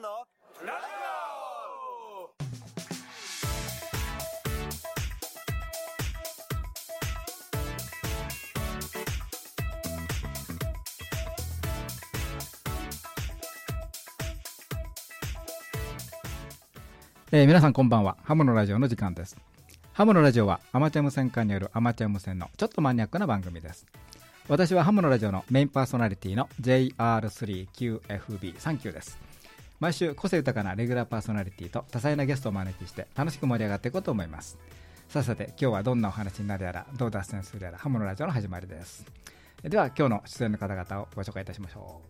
ムのラジオえー皆さんこんばんは。ハムのラジオの時間です。ハムのラジオはアマチュア無線化によるアマチュア無線のちょっとマニアックな番組です。私はハムのラジオのメインパーソナリティの JR3QFB39 です。毎週個性豊かなレギュラーパーソナリティと多彩なゲストをお招きして楽しく盛り上がっていこうと思います。さあさて今日はどんなお話になるやらどう脱線するやらハムのラジオの始まりです。では今日の出演の方々をご紹介いたしましょ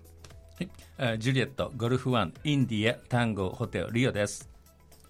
う。はい、えージュリエット、ゴルフワン、インディア、タンゴ、ホテル、リオです。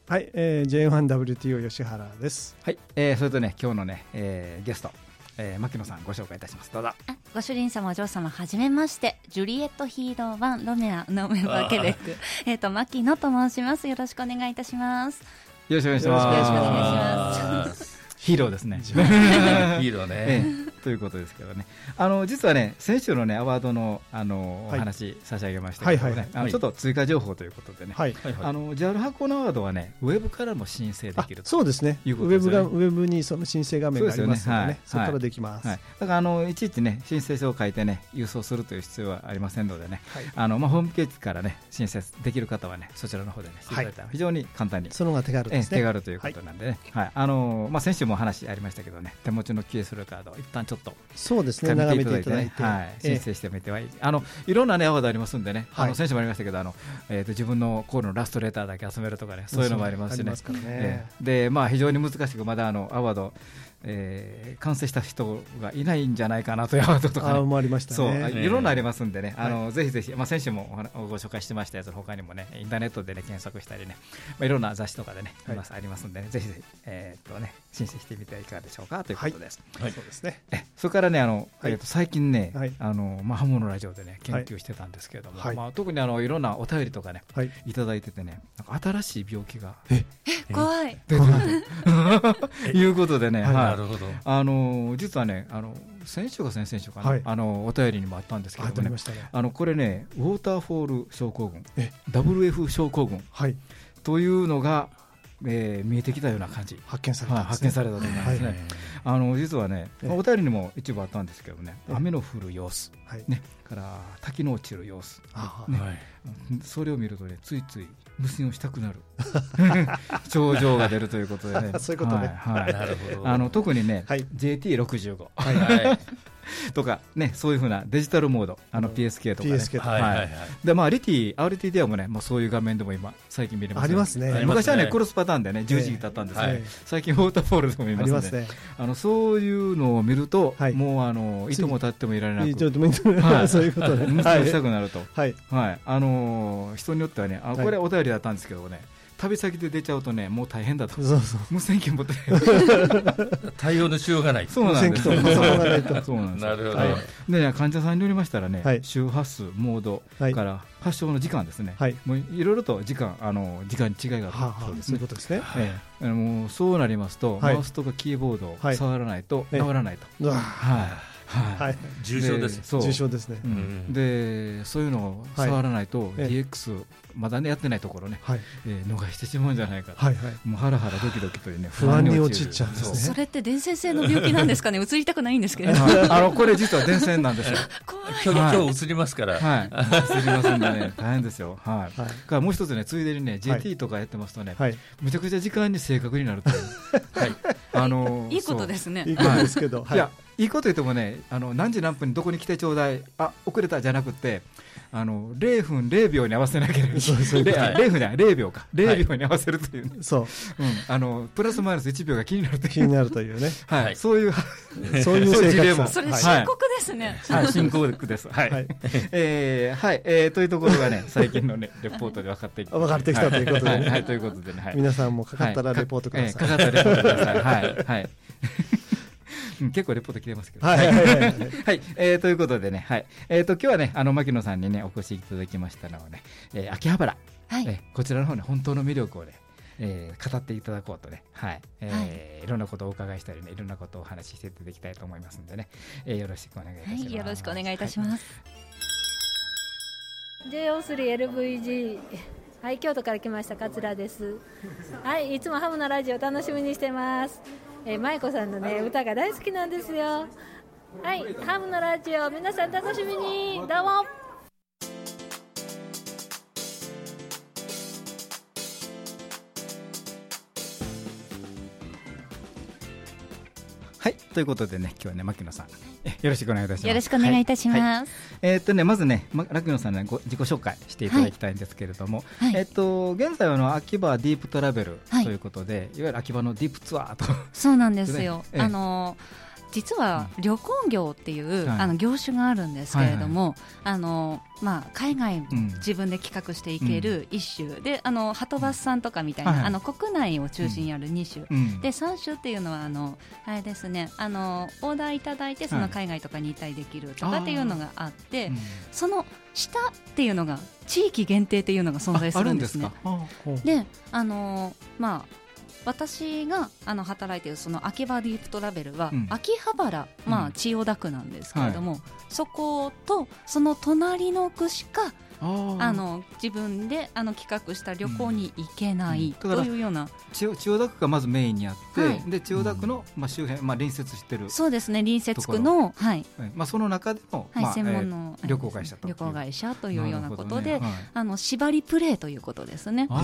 はい、えー、J1WTO 吉原です。はい、えーそれとね今日のね、えーゲスト、えー牧野さんご紹介いたします。どうぞ。あご主人様お嬢様はじめましてジュリエットヒーロー1ロメアのメンバーケベックえっと牧野と申しますよろしくお願いいたしますよろしくお願いします。よろしくお願いしますヒーローですね。ヒーローえね。えということですけどね、あの実はね、先週のねアワードのあの、はい。お話差し上げましたけどね、ちょっと追加情報ということでね、はい。はいはい。あの JAL 箱のアワードはね、ウェブからも申請であきると。そうですね。いうウことですよね。ェブがウェブにその申請画面がありますのでね、そこからできます。はい、だからあのいちいちね申請書を書いてね郵送するという必要はありませんのでね、はい。あのまあホームページからね申請できる方はねそちらの方でねしていただいたら非常に簡単にその方が手軽ええですね。手軽ということなんでね、はい。あのまあ、先週もお話ありましたけどね、手持ちの QSL カードを一旦ちょっとそうですね。眺めていただいて、はい、ええ。申請してみてはい。い、あのいろんな、ね、アワードありますんでね、あはい。の先週もありましたけど、あのえー、と自分のコールのラストレターだけ集めるとかね、そういうのもありますしね、でまあ、非常に難しく、まだあのアワード、えー完成した人がいないんじゃないかなというアワードとか、ね、あもありましたそう、ね。いろんなありますんでね、あのはぜひぜひ、まあ、先週もご紹介してましたやつ、他にもね、インターネットで、ね、検索したりね、まあ、いろんな雑誌とかでね、はい。いますありますんでね、ぜひぜひ、えーっとね、申請してみてはいかがでしょうかということです。はい。そうですね。えそれからね、あのはい。えーと最近ね、はい。あのまあ、ハモのラジオでね、研究してたんですけれども、はい。まあ、特にあのいろんなお便りとかね、はい。いただいててね、なんか新しい病気が怖い。出てると い。うことでね、はいはいなるほど。あの実はね、あの先週か先々週かな、はいあのお便りにもあったんですけあ、どもねね。あのこれね、ウォーターフォール症候群え、WF 症候群はい。というのが、えー見えてきたような感じ、発見されはい、たね。発見されたと思いますね。はいあの実はね、ええお便りにも一部あったんですけどね、ええ雨の降る様子、はい。ね、から滝の落ちる様子、あねそれを見るとね、ついつい無線をしたくなる 症状が出るということでね、そういうことねはいはいなるほど。あの特にね、はい JT65 はい。はい。とか、ね、そういうふうなデジタルモード、あの PSK とかね。PSK とかはいはいはい。でまあ、リティ、RT ではもね、まあ、そういう画面でも今、最近見れます、ありますねえーありますね昔はね、クロスパターンでね、10時だったんですけど、はい最近、ウォーターフォールでも見あますんでりますね。あのそういうのを見ると、はいもうあのいとも立ってもいられなく、ちょっとはいそういうことね。したくなると、はい。はいあのー人によってはね、あはいこれ、お便りだったんですけどね、旅先で出ちゃうとね、もう大変だと、そうそう。無線機持って。対応のしようがない。そうなんです。ないとそうなんです。よなるほど。はい。でね、患者さんによりましたらね、はい。周波数、モードはい。から発症の時間ですね、はい。もういろいろと時間、あの時間に違いがある、そういうことですね。もうそうなりますと、はい。マウスとかキーボードをはい。触らないとええ。治らないと。はいはいはい。重症です。そう重症ですねでそういうのを触らないと、ええ DX、まだねやってないところね、はい。えー逃してしまうんじゃないかと、はいはい。もうハラハラドキドキというね不安に陥っちゃうんですねそそれって伝染性の病気なんですかね？移りたくないんですけれどはいあのこれ実は伝染なんですよ。今日、はい今日映りますから。はい、すみませんね、大変ですよ。はい。はいからもう一つね、ついでにね、はい JT とかやってますとね、はい。むちゃくちゃ時間に正確になるという。はい。あのーいいことですねいいことですけど。そういや、いいこと言ってもね、あの何時何分にどこに来てちょうだい、あ遅れたじゃなくて、あの0分0秒に合わせなければいけそうそう。ない。はい0分じゃない、0秒か、0秒に合わせるという。ね、そう。うん、あのプラスマイナス1秒が気になるという、気になるというね。はい。はい。そういう、そういう事例も。生活それはい。深刻ですね、はい、進行です。はい。はい。えーはい、えーというところがね、最近のね、レポートで分かってき分かってきたということでね。はい、はい。ということでね、はい。皆さんもかかったらレポートください。かかったらレポートください。はい、はい。うん。結構レポート来てますけど。はい。はい。はい。はい。はい、えーということでね、はい。えーと、今日はね、あの、牧野さんにね、お越しいただきましたのはね、えー秋葉原。はい。えーこちらの方ね、本当の魅力をね、えー語っていただこうとね、はい、えーい、ろんなことをお伺いしたりね、いろんなことをお話ししていただきたいと思いますんでね、えーよろしくお願いいたします。はい、よろしくお願いいたします。JO3LVG はい、京都から来ました桂です。はい、い。つもハムのラジオ楽しみにしてます。えー、舞子さんのね歌が大好きなんですよ。はい、ハムのラジオ皆さん楽しみにどうも。はいということでね今日はね牧野さんえよろしくお願いいたします。よろしくお願いいたします。はい。はいえーっとねまずねま牧野さんのご自己紹介していただきたいんですけれども、はい。えーっと現在はあの秋葉ディープトラベルはいということで、い、わゆる秋葉のディープツアーと。そうなんですよ。ええ。あの実は旅行業っていう、はい。あの業種があるんですけれども、あのまあ海外うん。自分で企画していける一種、であのハトバスさんとかみたいな、はいはい。あの国内を中心にある二種。うん。で3種っていうのはあのあれですねあのオーダーいただいてそはい。の海外とかに行ったりできるとかっていうのがあって、うんその下っていうのが地域限定っていうのが存在するんですね。であのまあ私があの働いているその秋葉ディープトラベルは、うん。秋葉原、まあ、うん。千代田区なんですけれども、そことその隣の区しかあの自分であの企画した旅行に行けないうん。というような、千代千代田区がまずメインにあって、はい。で千代田区の、まあ、周辺、まあ、隣接してる、そうですね隣接区の、はい。はい。まあ、その中での、はいまあ専門の、えー旅行会社と。旅行会社というようなことで、あの縛りプレイということですね。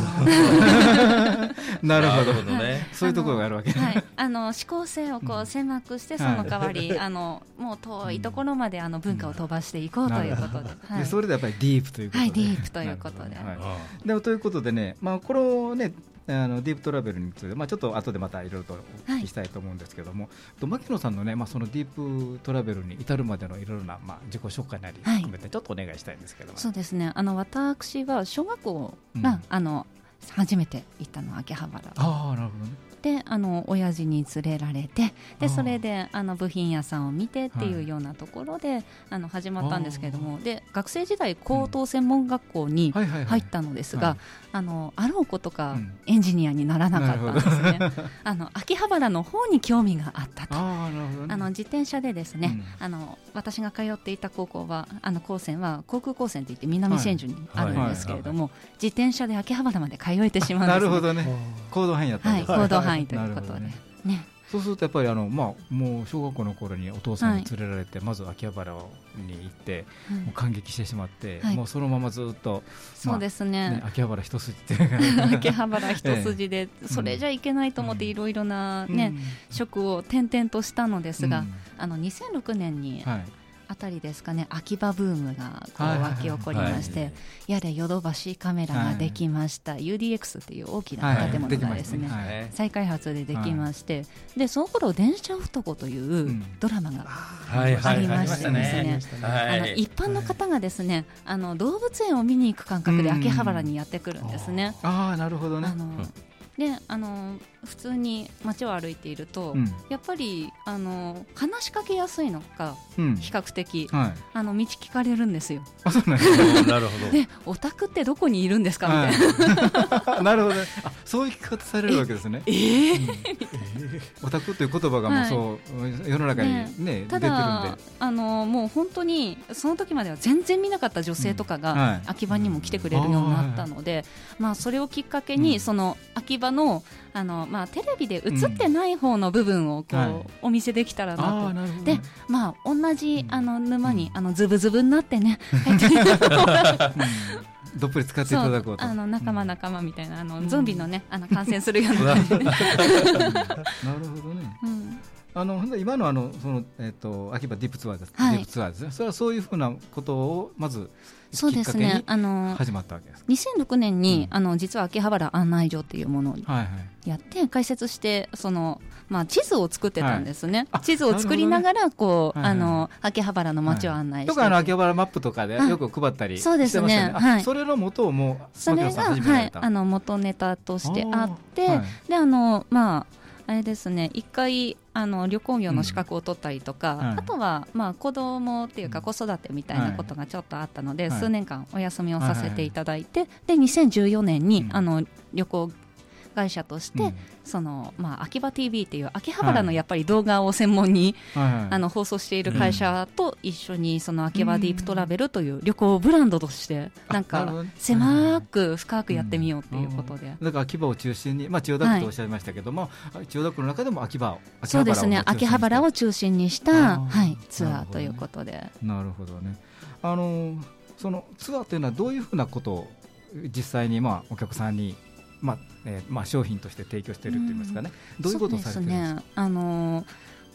なるほど。ね。そういうところがあるわけね、はい、あの指向性をこううん。狭くして、その代わり、あのもう遠いところまであの文化を飛ばしていこうということで、はい、でそれでやっぱりディープということで、はいディープということで。はい。うでもということでね、まあ、このねあのディープトラベルについて、まあ、ちょっと後でまたいろいろとお聞きしたいと思うんですけども、と牧野さんのね、まあ、そのディープトラベルに至るまでのいろいろな、まあ、自己紹介なりはい。含めてちょっとお願いしたいんですけど。も、そうですね。あの私は小学校が、うん。あの初めて行ったのは秋葉原。ああなるほどねであの親父に連れられてでそれであの部品屋さんを見てっていうようなところで、あの始まったんですけれどもで学生時代高等専門学校にはいはいはい。入ったのですが、はい。あのあろうことかうん。エンジニアにならなかったんですね。あの秋葉原の方に興味があったと。あね。あの自転車でですね、あの私が通っていた高校はあの高専は航空高専といって南千住にあるんですけれども、自転車で秋葉原まで通えてしまうんです、ね。なるほどね。行動範囲だったんはい、ですね。行動範囲ということで、ね。ねそうするとやっぱりあの、まあ、もう小学校の頃にお父さんに連れられて、まず秋葉原に行って、うん。もう感激してしまって、はい。もうそのままずっと、そうですね。ね秋葉原一筋って。いうのが秋葉原一筋で、それじゃいけないと思っていろいろなね、職を転々としたのですが、うん。あの2006年にはいあたりですかね秋葉ブームがこうはいはいはい。湧き起こりまして、やれヨドバシカメラができました、UDX っていう大きな建物がですね,、はい。はい再開発でできまして、でその頃電車男といううん。ドラマが、はいはいありましてですねはいあの一般の方がですね、あの動物園を見に行く感覚で秋葉原にやってくるんですね。ああなるほどね。あのであの普通に街を歩いていると、うん。やっぱりあの話しかけやすいのかうん。比較的、はい。あの道聞かれるんですよ。あそうなんです なるほど。で、オタクってどこにいるんですかみたいな。はい。なるほどね。あそういう聞き方されるわけですね。えーオタクという言葉がもうそう、世の中にね。出てたるんだで。あのもう本当にその時までは全然見なかった女性とかが、うん。はい。秋葉にも来てくれるようになったので、まあそれをきっかけに、うん。その秋葉のあのまあテレビで映ってない方の部分をこう、はい。お見せできたらなと。ああなるほど。でまあ同じうん。あの沼に、あのズブズブになってね、うんどっぷり使っていただこうと。あの仲間仲間みたいなあの、うんゾンビのねあの感染するような。なるほどね。うん。あの今のあのそのえっ、と秋葉ディープツアーです、はい。ディープツアーですね。それはそういうふうなことをまずそうですね。あの始まったわけですか？2006年に、うん。あの実は秋葉原案内所っていうものをはいはい。やって解説してその、まあ、地図を作ってたんですね、あ地図を作りながらこう、ねあの秋葉原の街を案内して。て、よくあの秋葉原マップとかであよく配ったりそうですね。してましたあはい。それの元をもうそれが、はい、あの元ネタとしてあって、はい。であのまああれですね一回あの旅行業の資格を取ったりとか、はい。あとは、まあ、子供っていうかうん。子育てみたいなことがちょっとあったので、はい。数年間お休みをさせていただいて、で2014年に、うん。あの旅行会社として、うん。そのまあ、秋葉 TV っていう秋葉原のやっぱり動画を専門に、はいはい。あの放送している会社と一緒にその秋葉ディープトラベルという旅行ブランドとしてなんか狭く深くやってみようっていうことで。だから秋葉を中心に、まあ、千代田区とおっしゃいましたけども、千代田区の中でも秋葉をそうですね秋葉原を中心に。した、はい、ツアーということで。なるほどね。あのそのツアーというのはどういうふうなことを実際にまあお客さんに、まあえーまあ、商品として提供しているといいますかね、どういうことをされてるんですか？ね。あのー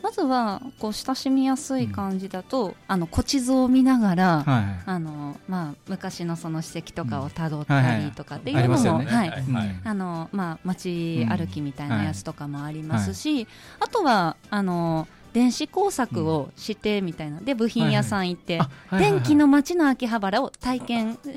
まずはこう親しみやすい感じだと、あの古地図を見ながら、はいはい。あのまあ、昔のその史跡とかをたどっうんはいはい。たりとかってい。うのも、街歩きみたいなやつとかもありますし、あとはあの電子工作をしてみたいな、で部品屋さん行って、電気の街の秋葉原を体験して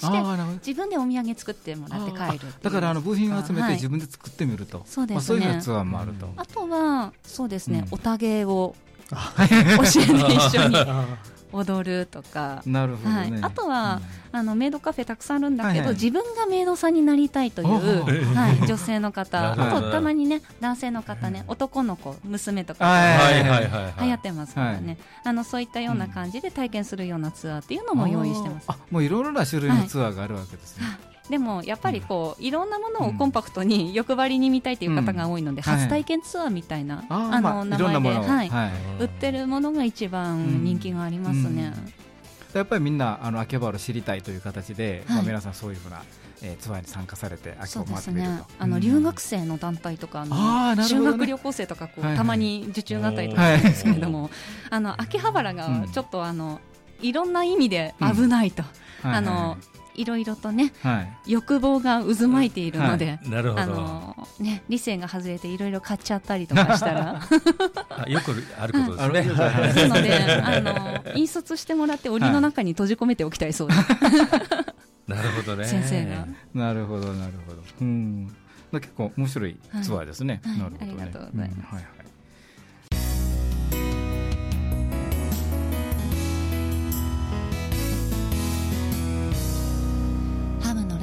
自分でお土産作ってもらって帰るだからあの部品を集めはい。て自分で作ってみると、そうですね。まあ、そういうツアーもあると、あとはそうですね、うん。おたげを教えて一緒に。あ踊るとか、なるほどね、はい。あとはあのメイドカフェたくさんあるんだけど、はいはい。自分がメイドさんになりたいという、おはい、女性の方、あとたまにね男性の方ね、男の子、娘とか、はいはいはいはい。はい流行ってますからね、あのそういったような感じで体験するようなツアーっていうのも用意してます。あもういろいろな種類のツアーがあるわけですね、でもやっぱりこういろんなものをコンパクトに欲張りに見たいという方が多いので、初体験ツアーみたいな、あの名前ではい。はい。売ってるものが一番人気がありますね。やっぱりみんなあの秋葉原を知りたいという形で、はい。まあ、皆さんそういうふうな、えーツアーに参加されて秋を回ってみると。ね。あの留学生の団体とかあの修学旅行生とかこう、たまに受注があったりとかするんですけれども、あの秋葉原がちょっとあのいろんな意味で危ないと、はい。あのいろいろとねはい。欲望が渦巻いているので。なるほど。あのね、理性が外れていろいろ買っちゃったりとかしたら。あよくあることですね。です のであの印刷してもらって檻の中に閉じ込めておきたいそうで。す、なるほどね。先生が。なるほどなるほど。うん。だ結構面白いツアーですね、はい。なるほどね。ありがとうございます。ん。はいはい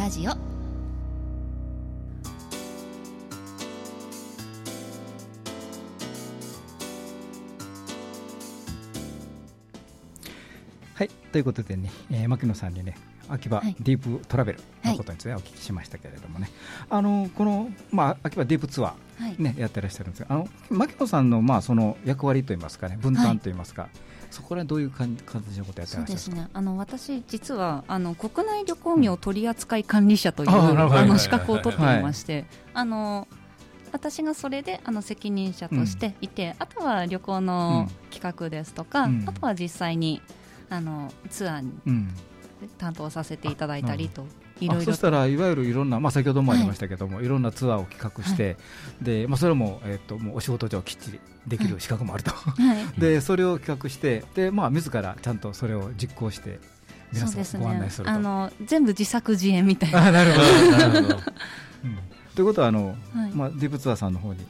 ラジオ。はい、ということでね、えー、牧野さんにね、秋葉はい。ディープトラベルのことについてお聞きしましたけれどもね、あのこの、まあ、秋葉ディープツアはい。ー、ね、やってらっしゃるんですが、あの牧野さんの、まあ、その役割といいますかね、分担といいますか、そこらどういう感じ形のことやってらっしゃるんですすか。ね。あの私実はあの国内旅行業取扱管理者という、あーなるほど。あのはい資格を取っていまして、あの私がそれであの責任者としていて、あとは旅行の企画ですとか、うん。あとは実際にあのツアーにうん。担当させていただいたりといあろいろそしたらいわゆるいろんな、まあ、先ほどもありましたけども、い、ろんなツアーを企画して、でまあ、それも,、えっともうお仕事上きっちりできる資格もあると、はい。でそれを企画してで、まあ、自らちゃんとそれを実行して皆さんをご案内する。と。あの全部自作自演みたいな。あなるほど ということはあの、はい。まあ、ディープツアーさんの方に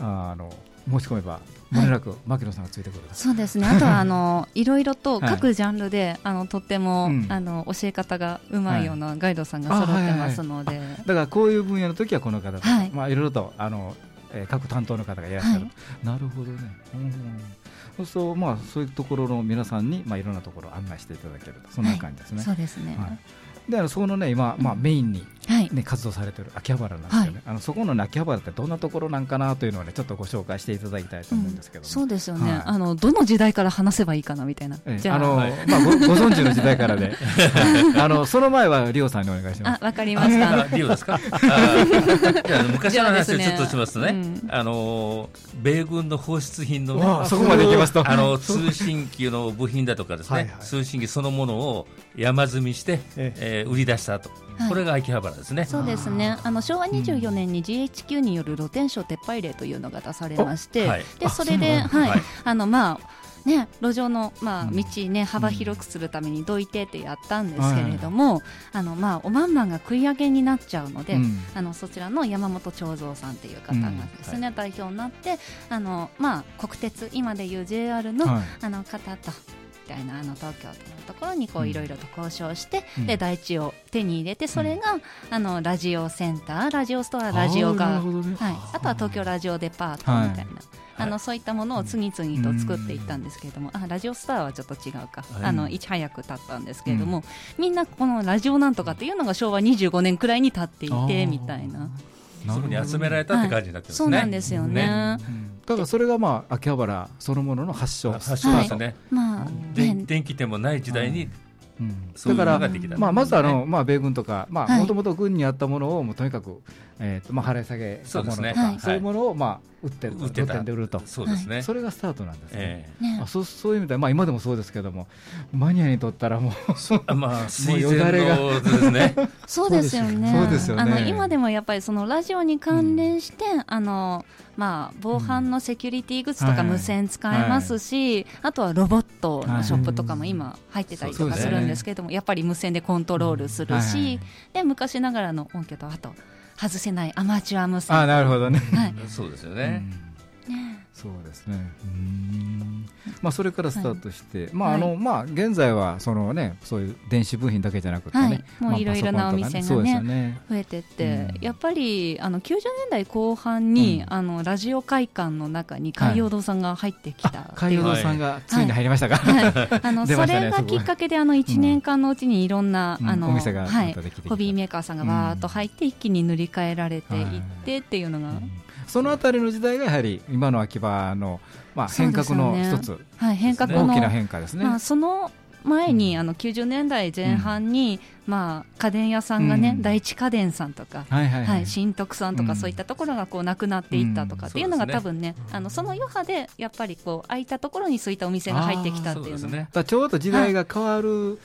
ああの申し込めばもれなく牧野さんがついてくる。と、そうですね。あとはあの いろいろとはい。各ジャンルで、あのとっても、うん。あの教え方がうまいようなガイドさんがはい揃ってますので、だからこういう分野の時はこの方はい。まあ、いろいろとあの、えー各担当の方がいらっしゃる、はい。なるほどね、うん。そうすると、まあ、そういうところの皆さんに、まあ、いろんなところを案内していただけると。そんな感じですね。そうですね。はい。であのそこのね今、まあ、メインに、はい。ね、活動されている秋葉原なんですよね、あのそこの、ね、秋葉原ってどんなところなんかなというのを、ね、ちょっとご紹介していただきたいと思うんですけども、そうですよね、はい。あのどの時代から話せばいいかなみたいな、あ。あのはい。まあ、ごご存知の時代からで、あのその前はリオさんにお願いします。あ わかりました。あリオですか？あーじゃあ昔の話をちょっとしますとね。うん。あの米軍の放出品のねそこまで行きますと、あの通信機の部品だとかですね、はいはい。通信機そのものを山積みして、え。えー売り出したと、はい。これが秋葉原ですね。そうですね。あの昭和24年に GHQ による露天商撤廃令というのが出されまして、はい。でそれで、はい。はい。あのまあね、路上の、まあ、うん。道、ね、幅広くするためにどいてってやったんですけれども、あのまあ、おまんまんが食い上げになっちゃうので、うん。あのそちらの山本長蔵さんっていう方がですね、代表になってあの、まあ、国鉄今でいう JR の,、はい。あの方とたいなあの東京都のところにこううん。いろいろと交渉して、うん。で台地を手に入れてそれが、あのラジオセンターラジオストアラジオが、ね。はい、あとは東京ラジオデパートみたいな。あのそういったものを次々と作っていったんですけれども、あラジオスターはちょっと違うか、はい。あのいち早く経ったんですけれども、みんなこのラジオなんとかっていうのが昭和25年くらいに経っていてみたいな、そこに集められたって感じになってますね。そうなんですよね。うん。だからそれがまあ秋葉原そのものの発祥。発祥ですね。まあ、電気店もない時代にうんだからのができた。まあ、まずあの、まあ、米軍とか、まあ、はいもともと軍にあったものを、もうとにかく、えっと、まあ、払い下げたものとか、そうですねはいそういうものを、まあ、売ってる、売ってたで売ると。そうですね。それがスタートなんですね。えねあそうそういう意味では、まあ、今でもそうですけども、マニアにとったらもう、まあ 水よだれが前のですね。そうですよね。そうですよねあの今でもやっぱりそのラジオに関連して、あのまあ防犯のセキュリティグッズとはいか無線使えますし、あとはロボットのショップとかも今入ってたりとかするんですけれども、やっぱり無線でコントロールするし、で昔ながらの音響とあと外せないアマチュア無線。あなるほどね。はい。そうですようね。んそうですね。うん。まあ、それからスタートして、まあ、はい。あの、まあ、現在は、そのね、そういう電子部品だけじゃなくてはい。ね。まあもういろいろなお店がねパソコンとかそうですよね。増えてって、うん。やっぱりあの90年代後半に、うん。あのラジオ会館の中に海洋堂さんが入ってきたっていう。海洋堂さんがついに入りましたか？はい、あの出それがきっかけであの1年間のうちにいろんな、うん。あのはい。ホビーメーカーさんがわーっと入って一気に塗り替えられていってっていうのが、そのあたりの時代がやはり今の秋葉の、まあ、変革の一つ、はい、変革の大きな変化ですね。まあ、その前に、あの90年代前半に、まあ、家電屋さんがね、うん。第一家電さんとか、はいはいはい、新徳さんとか、うん。そういったところがこうなくなっていったとかっていうのが、ね多分ねあのその余波でやっぱりこう空いたところにそういったお店が入ってきたっていうのね。だちょうど時代が変わる、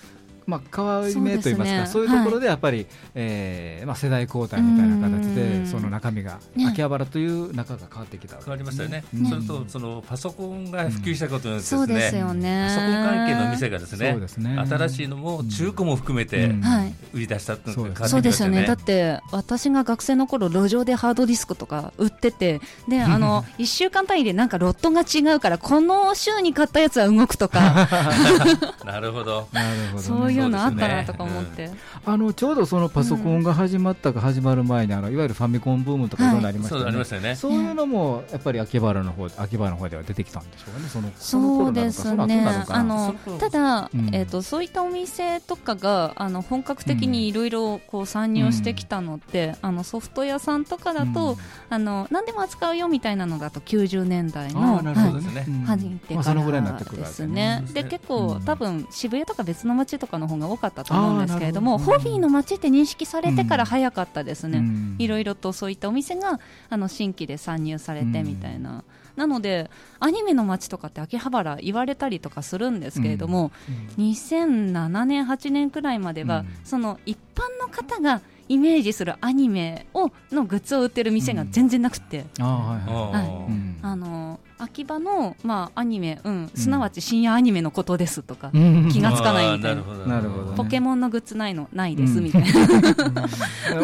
まあ、変わり目といいますかそう,、ね。いうところでやっぱり、えーまあ、世代交代みたいな形うでん。その中身が、ね。秋葉原という中が変わってきたわけ変わりましたよね。うん。それとそのパソコンが普及したことによってそうですよね。パソコン関係の店がですねそうですね。新しいのも中古も含めてうん。はい。売り出したっていうのが変わそうってきましたよね。ですよね。だって私が学生の頃路上でハードディスクとか売っててで あの1週間単位でなんかロットが違うからこの週に買ったやつは動くとか。なるほど。なるほどね。そういうのあったそうですね。なとか思って、あのちょうどそのパソコンが始まったか始まる前にあのいわゆるファミコンブームとかいろんなありましそうたよね、ありましたよね。そういうのもやっぱり秋葉原の方秋葉原の方では出てきたんでしょうかね。そのそうですねあのただ、うん。えー、とそういったお店とかがあの本格的にいろいろこう参入してきたのって、あのソフト屋さんとかだと、うん。あの何でも扱うよみたいなのだと90年代あのあなるほどはいはい。ね、うん。初めてまあ、そのぐらいになってくるわけですね。で結構、うん。多分渋谷とか別の街とかの方が多かったと思うんですけれども、ど。ホビーの街って認識されてから早かったですね。うん。いろいろとそういったお店があの新規で参入されてみたいな。なのでアニメの街とかって秋葉原言われたりとかするんですけれども、2007年8年くらいまでは、うん。その一般の方がイメージするアニメをのグッズを売ってる店が全然なくて、ああはいはい。はい。あうん。あの秋葉の、まあ、アニメ、うん、すなわち深夜アニメのことですとか、うん。気がつかないみたいな。なるほど。なるほど。ねポケモンのグッズないのないですうん。みたいな、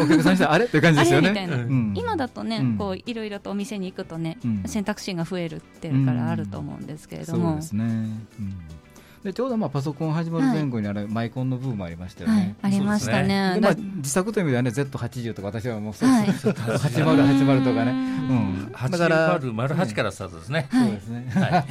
お客さんしてあれ？って感じあですよね。れ？みたいな、うん。今だとね、うん。こういろいろとお店に行くとね、うん。選択肢が増えるってるからあると思うんですけれども、そうですね、うんでちょうどまあパソコン始まる前後にあれ、マイコンのブームありましたよはいね、、ありましたね。でまあ、だ自作という意味ではね Z80 とか私はもうそう、はい。そう8080とかね、ううん、八だから丸丸八からスタートですね。そうですね、あ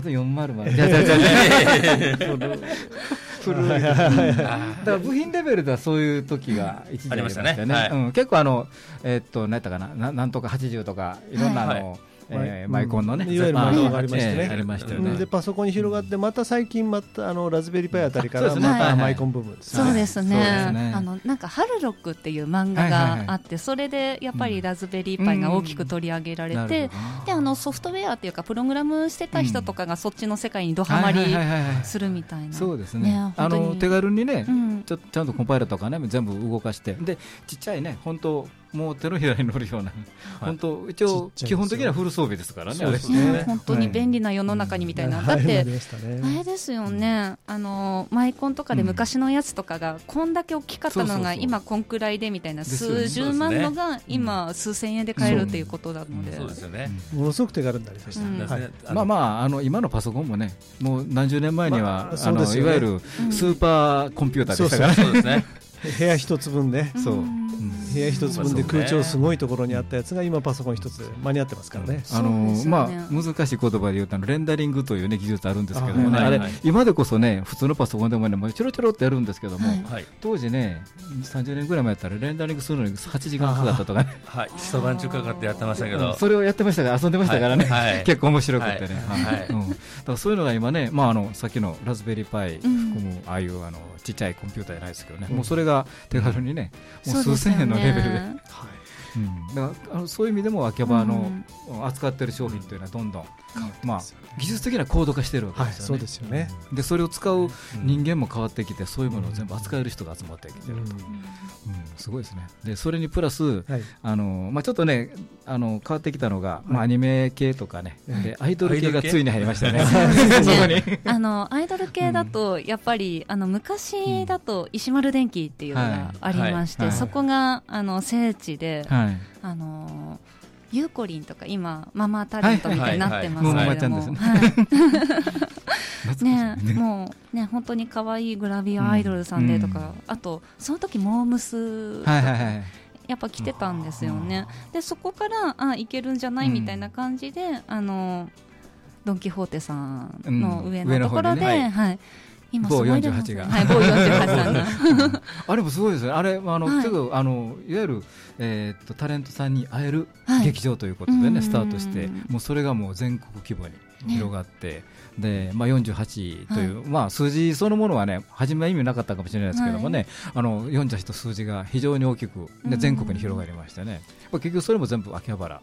と400じゃじゃじゃじゃ 古い。だから部品レベルではそういう時が一時ありましたよね。結構あのえーっと何やったかな。ななんとか80とかいろんなあの、はいえーマイコンのね、いわゆるマイコンがありましてね。えーありましたよね、でパソコンに広がってまた最近またあのラズベリーパイあたりからまたマイコン部分ですね。そうですね。そうですね。あのなんか「ハルロック」っていう漫画があって、それでやっぱりラズベリーパイが大きく取り上げられて、であのソフトウェアっていうかプログラムしてた人とかがそっちの世界にドハマりするみたいな、そうですね。ねあの手軽にね、うん。ちょちゃんとコンパイラーとかね全部動かして。でちっちゃいね本当もう手のひらに乗るような、本当、一応、基本的にはフル装備ですからね、本当に便利な世の中にみたいな、だってあれですよね、あのマイコンとかで昔のやつとかが、こんだけ大きかったのが、今、こんくらいでみたいな、数十万のが今、数千円で買えるっていうことなので、そうですよね。ものすごく手軽になりました、うん。はい。ですねまあまあ、あの今のパソコンもね、もう何十年前には、いわゆるスーパーコンピューターでしたからね。部屋一つ分でそう、部屋一つ分で空調すごいところにあったやつが今パソコン一つ。で間に合ってますからね、あのまね。あ、難しい言葉で言うとあのレンダリングという、ね、技術あるんですけどもね、今でこそね普通のパソコンでもねもうちょろちょろってやるんですけども。当時ね30年ぐらい前やったらレンダリングするのに8時間かかったとかね。はい。一晩中かかってやってましたけど。それをやってましたから遊んでましたからね、はい。はい。結構面白くてね、はい。はい。うん、だからそういうのが今ね、まあ、あのさっきのラズベリーパイ含うん。むああいうあのちっちゃいコンピューターじゃないですけどね、うん。もうそれが手軽にね、もう数千円のレベルで、はい。うん、だからあのそういう意味でも秋葉の扱ってる商品というのはどんどん、まあ、技術的な高度化してるわけですよね。ですよね。でそれを使う人間も変わってきて、そういうものを全部扱える人が集まってきてると、うん。うん。すごいですね。でそれにプラス、はい。あのまあ、ちょっとねあの変わってきたのが、まあ、アニメ系とかね、でアイドル系がついに入りましたよね、そこに。あのアイドル系だと、やっぱりあの昔だと石丸電機っていうのがありまして、そこがあの聖地で、はい。あのゆうこりんとか今ママタレントみたいになってますけれども、ね。もうね 本当に可愛いグラビアアイドルさんでとか、あとその時モームスやっぱ来てたんですよね。でそこからあいけるんじゃないみたいな感じで、あのドン・キホーテさんの上のところで、はい、今某すごいです48が。はい、某48さんが。あれもすごいですね、あれ、あのはい。結構あのいわゆる、えーっとタレントさんに会えるはい。劇場ということでね、うん。スタートして、もうそれがもう全国規模に広がって、でまあ、48という、まあ、数字そのものはね、初めは意味なかったかもしれないですけどもね、あの48と数字が非常に大きく、ね、全国に広がりましてね、まあ結局それも全部秋葉原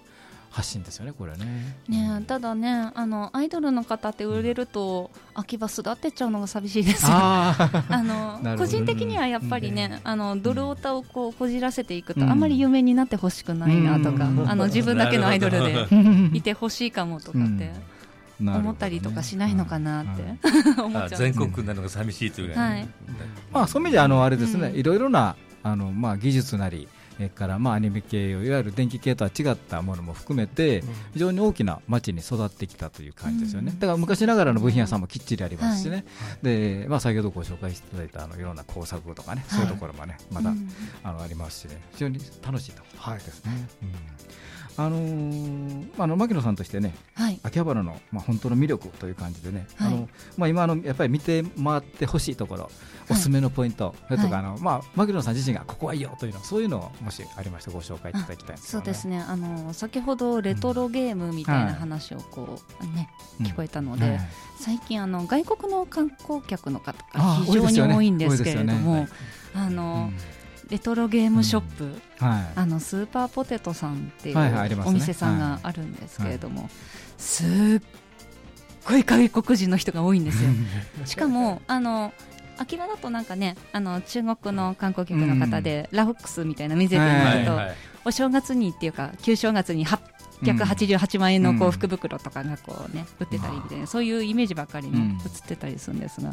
発信ですよね、これね。ねただねあのアイドルの方って売れると秋葉巣立ってっちゃうのが寂しいです。よ あの 個人的にはやっぱりね、あのドルオタをこうこじらせていくと、うん。あんまり有名になってほしくないなとか、うん。あの自分だけのアイドルなでる いてほしいかもとかって思ったりとかしないのかなって、思っあちゃう全国なのが寂しいというぐまあ、そういう意味であのあれですね、うん。いろいろなあの、まあ、技術なり、それからまあアニメ系いわゆる電気系とは違ったものも含めて、非常に大きな町に育ってきたという感じですよね、うん。だから昔ながらの部品屋さんもきっちりありますしね、でまあ、先ほどご紹介していただいたあのいろんな工作とかね、そういうところもね、まだ、うん。あのありますしね、非常に楽しいと。はい。ですね。うん。あのーまあ、あの牧野さんとしてね、はい。秋葉原の、まあ、本当の魅力という感じでね、はい。あのまあ、今あの、やっぱり見て回ってほしいところ、おすすめのポイント、それとか、はいあのまあ、牧野さん自身がここはいいよというの、そういうのをもしありましたらご紹介いただきたいんですそうですね。ねあの先ほどレトロゲームみたいな話をこう、ね聞こえたので、はい最近あの外国の観光客の方があ非常に多いんですけれどもね。あの、レトロゲームショップ、はい。あのスーパーポテトさんっていうお店さんがあるんですけれども、すっごい外国人の人が多いんですよ。しかもあの秋葉だとなんかねあの中国の観光客の方で、ラフックスみたいな見せてもらうと、お正月にっていうか旧正月に888万円のこう福袋とかがこうね売ってたりみたいなそういうイメージばっかりねうん。映ってたりするんですが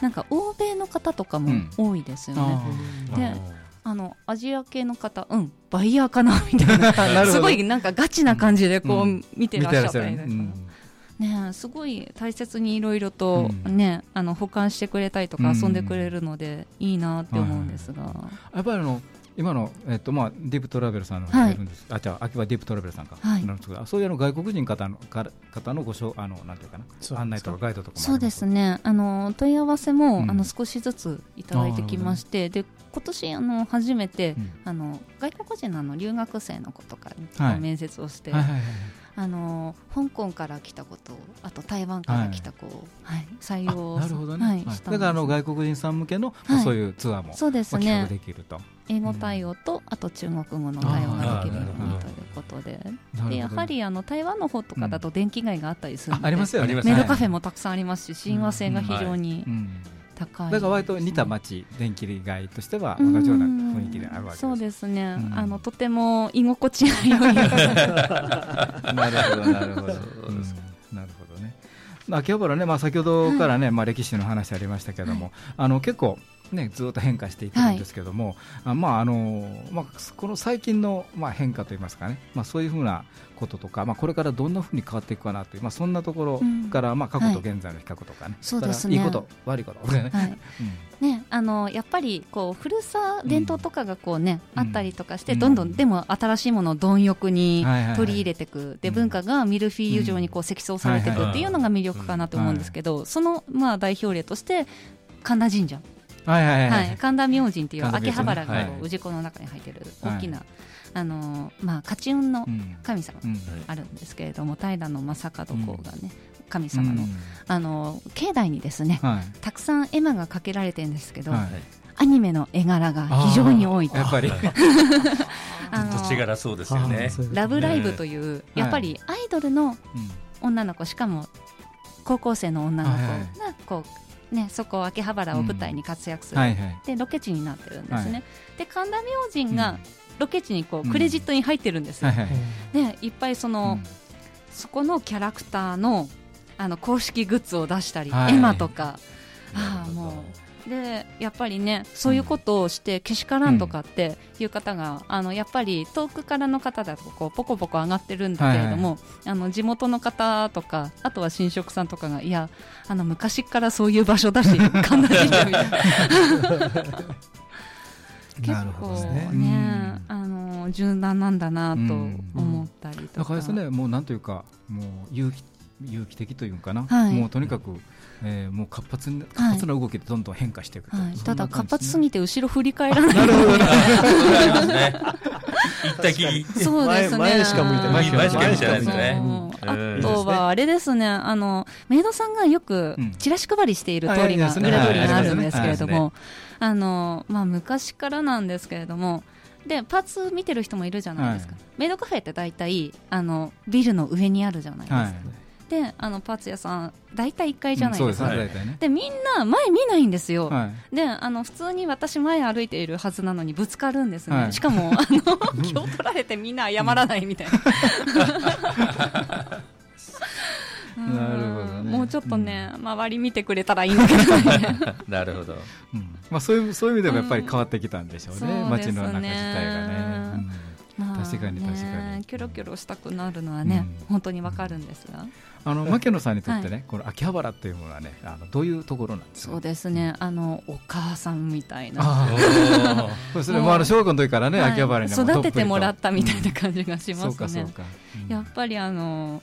なんか欧米の方とかも多いですよね。あであのアジア系の方、うん、バイヤーかなみたいな。すごいなんかガチな感じでこう、うん。見てらっしゃったりとか、うんねえすごい大切にいろいろと、うん。ねあの保管してくれたりとかうん。遊んでくれるので、いいなって思うんですが、やっぱりあの今の、えっとまあ、ディープトラベルさんのはい。いるんです、あじゃあ秋葉ディープトラベルさんか、はい。なんですけどそういうあの外国人方のか方のごしょあのなんていうかな。そう案内とかガイドとかそうですね。あの問い合わせも、うん。あの少しずついただいてきましてで今年あの初めて、うん。あの外国人のあの留学生の子とかに、はい。面接をして、はいはいはいあの香港から来た子とあと台湾から来た子を、はい採用あなるほどね、はいだからあの外国人さん向けの、はい。そういうツアーも、そうですね。できると、英語対応と、あと中国語の対応ができるようにあーということででやはりあの台湾の方とかだと電気街があったりするので、あありますよね。メイドカフェもたくさんありますし親和性が非常にうん高いだから割と似た町電気街としては同じような雰囲気であるわけです。そうですね、うん。あのとても居心地が良い なるほどなるほど、うん。なるほどね。まあ秋葉原ね、まあ、先ほどからね、まあ、歴史の話ありましたけども、あの結構ね、ずっと変化していってるんですけども、あまああのまあ、この最近の、まあ、変化といいますかね、まあ、そういうふうなこととか、まあ、これからどんなふうに変わっていくかなという、まあ、そんなところから、まあ、過去と現在の比較とかね、そうですね。いいこと、悪いこと、ね、はい。ね、あのやっぱりこう古さ伝統とかがこう、ねうん。あったりとかして、うん。どんどんでも新しいものを貪欲にはいはいはい取り入れていく、でうん。文化がミルフィーユ状にこう積層されていくっていうのが魅力かなと思うんですけど、そのまあ代表例として神田神社、はいはいはい、はい、神田明神っていう秋葉原が氏子の中に入ってるはい。大きな、あのまあ、勝ち運のうん。神様うん。あるんですけれども、平野正門公がね、神様の,、うん。あの境内にですね、はい。たくさん絵馬がかけられてるんですけど、はい。アニメの絵柄が非常に多いと。やっぱり、あの土地柄そうですよね。ラブライブという、やっぱりアイドルの女の子しかも高校生の女の子はいはいがこう、ね、そこ秋葉原を舞台に活躍する、はいはい。でロケ地になってるんですね、はい。で神田明神がうん。ロケ地にこううんクレジットに入ってるんですよ、はいはい。でいっぱいその、そこのキャラクターのあの公式グッズを出したり、はい。絵馬とか。ああもうでやっぱりねそういうことをしてけしからんとかっていう方が、あのやっぱり遠くからの方だとこうポコポコ上がってるんだけれども、あの地元の方とかあとは神職さんとかがいやあの昔からそういう場所だし神田神社みたいな。結構ねね、あの柔軟なんだなと思ったりとか、だからですね、もうなんというか、もう有機有機的というかな、はい。もうとにかく、えーもう活発に活発な動きでどんどん変化していくと、はい、そただ活発すぎて後ろ振り返らない。なるほどね。ありますね。行ったきり。そうですね。前前しか向いてない。前しか見てない。ですね。あとはあれですね、あのメイドさんがよくうん。チラシ配りしている通りが裏通りにはいあるんですけれどはいも、あのまあ昔からなんですけれども。でパーツ見てる人もいるじゃないですか、はい。メイドカフェって大体あのビルの上にあるじゃないですか、はいであのパーツ屋さん大体1階じゃないですか、うんそうはいみんな前見ないんですよ、はい。であの普通に私前歩いているはずなのにぶつかるんですね、はい。しかもあの 気を取られてみんな謝らないみたいな、う んなるほどね。もうちょっとね、周り見てくれたらいいんだけどね。なるほど。うん。まあ、そういうそういう意味でもやっぱり変わってきたんでしょうね、うん街の中自体がね。まあ確かに確かねにキョロキョロしたくなるのはね、うん。本当にわかるんですが、あの牧野さんにとってね、はこの秋葉原っていうものはね、あのどういうところなんですか？そうですね。あのお母さんみたいな。そうですね。もあの小学校の時からね、はい。秋葉原に育ててもらったみたいうんな感じがしますね。やっぱりあの